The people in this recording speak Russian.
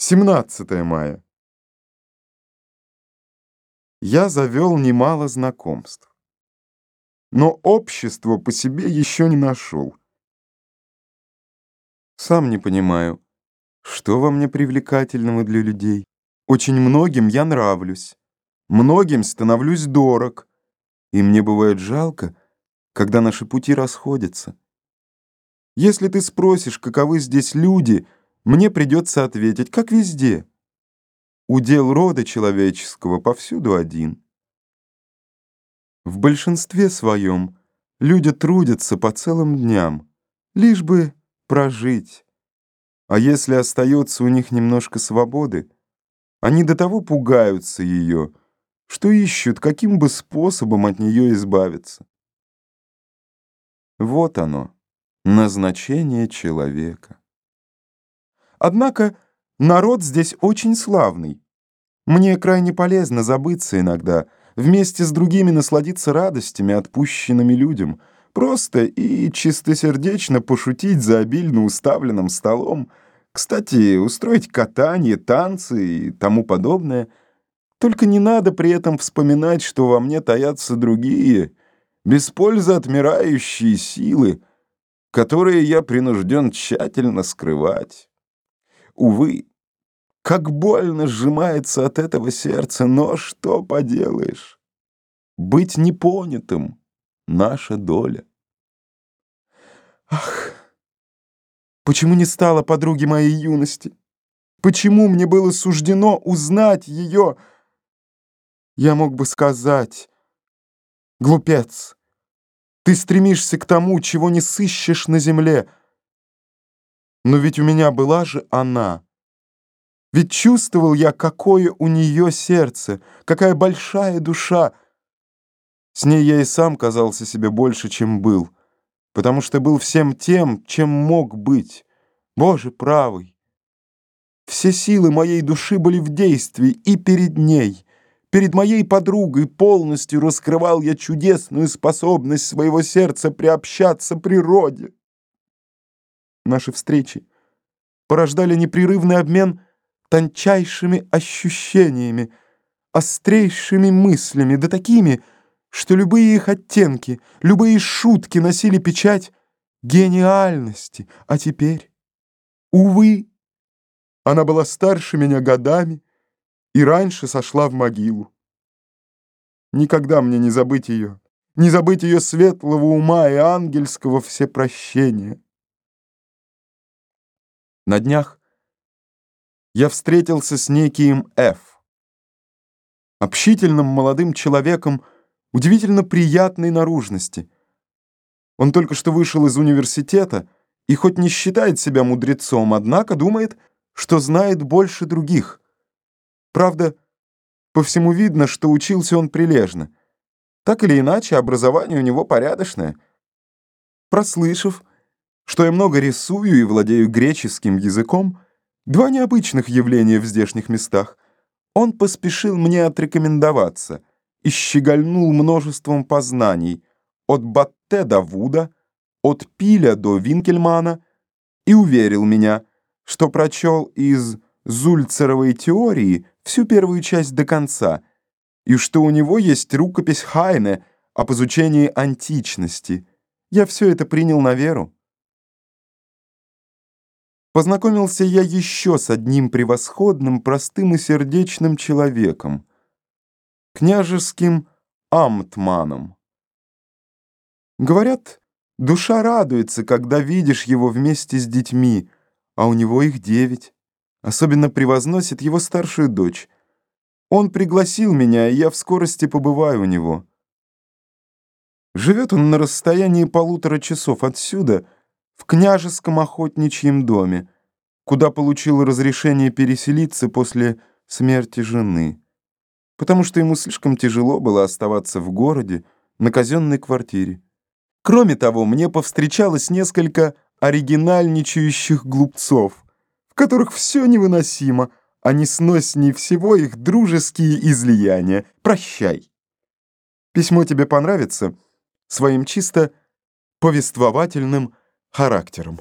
17 мая. Я завел немало знакомств, но общество по себе еще не нашел. Сам не понимаю, что во мне привлекательного для людей. Очень многим я нравлюсь, многим становлюсь дорог, и мне бывает жалко, когда наши пути расходятся. Если ты спросишь, каковы здесь люди — мне придется ответить, как везде. Удел рода человеческого повсюду один. В большинстве своем люди трудятся по целым дням, лишь бы прожить. А если остается у них немножко свободы, они до того пугаются ее, что ищут, каким бы способом от нее избавиться. Вот оно, назначение человека. Однако народ здесь очень славный. Мне крайне полезно забыться иногда, вместе с другими насладиться радостями, отпущенными людям, просто и чистосердечно пошутить за обильно уставленным столом, кстати, устроить катание, танцы и тому подобное. Только не надо при этом вспоминать, что во мне таятся другие, без пользы отмирающие силы, которые я принужден тщательно скрывать. Увы, как больно сжимается от этого сердце, но что поделаешь? Быть непонятым — наша доля. Ах, почему не стало подруги моей юности? Почему мне было суждено узнать ее? Я мог бы сказать, глупец, ты стремишься к тому, чего не сыщешь на земле — но ведь у меня была же она. Ведь чувствовал я, какое у нее сердце, какая большая душа. С ней я и сам казался себе больше, чем был, потому что был всем тем, чем мог быть. Боже правый! Все силы моей души были в действии и перед ней. Перед моей подругой полностью раскрывал я чудесную способность своего сердца приобщаться природе. Наши встречи порождали непрерывный обмен тончайшими ощущениями, острейшими мыслями, да такими, что любые их оттенки, любые шутки носили печать гениальности. А теперь, увы, она была старше меня годами и раньше сошла в могилу. Никогда мне не забыть ее, не забыть ее светлого ума и ангельского всепрощения. На днях я встретился с неким Ф. Общительным молодым человеком удивительно приятной наружности. Он только что вышел из университета и хоть не считает себя мудрецом, однако думает, что знает больше других. Правда, по всему видно, что учился он прилежно. Так или иначе, образование у него порядочное. Прослышав, что я много рисую и владею греческим языком, два необычных явления в здешних местах, он поспешил мне отрекомендоваться и щегольнул множеством познаний от Батте до Вуда, от Пиля до Винкельмана и уверил меня, что прочел из Зульцеровой теории всю первую часть до конца, и что у него есть рукопись Хайне об изучении античности. Я все это принял на веру. Познакомился я еще с одним превосходным, простым и сердечным человеком, княжеским амтманом. Говорят, душа радуется, когда видишь его вместе с детьми, а у него их девять. Особенно превозносит его старшую дочь. Он пригласил меня, и я в скорости побываю у него. Живет он на расстоянии полутора часов отсюда — в княжеском охотничьем доме, куда получил разрешение переселиться после смерти жены, потому что ему слишком тяжело было оставаться в городе на казенной квартире. Кроме того, мне повстречалось несколько оригинальничающих глупцов, в которых все невыносимо, а не сносней всего их дружеские излияния. Прощай. Письмо тебе понравится своим чисто повествовательным характером.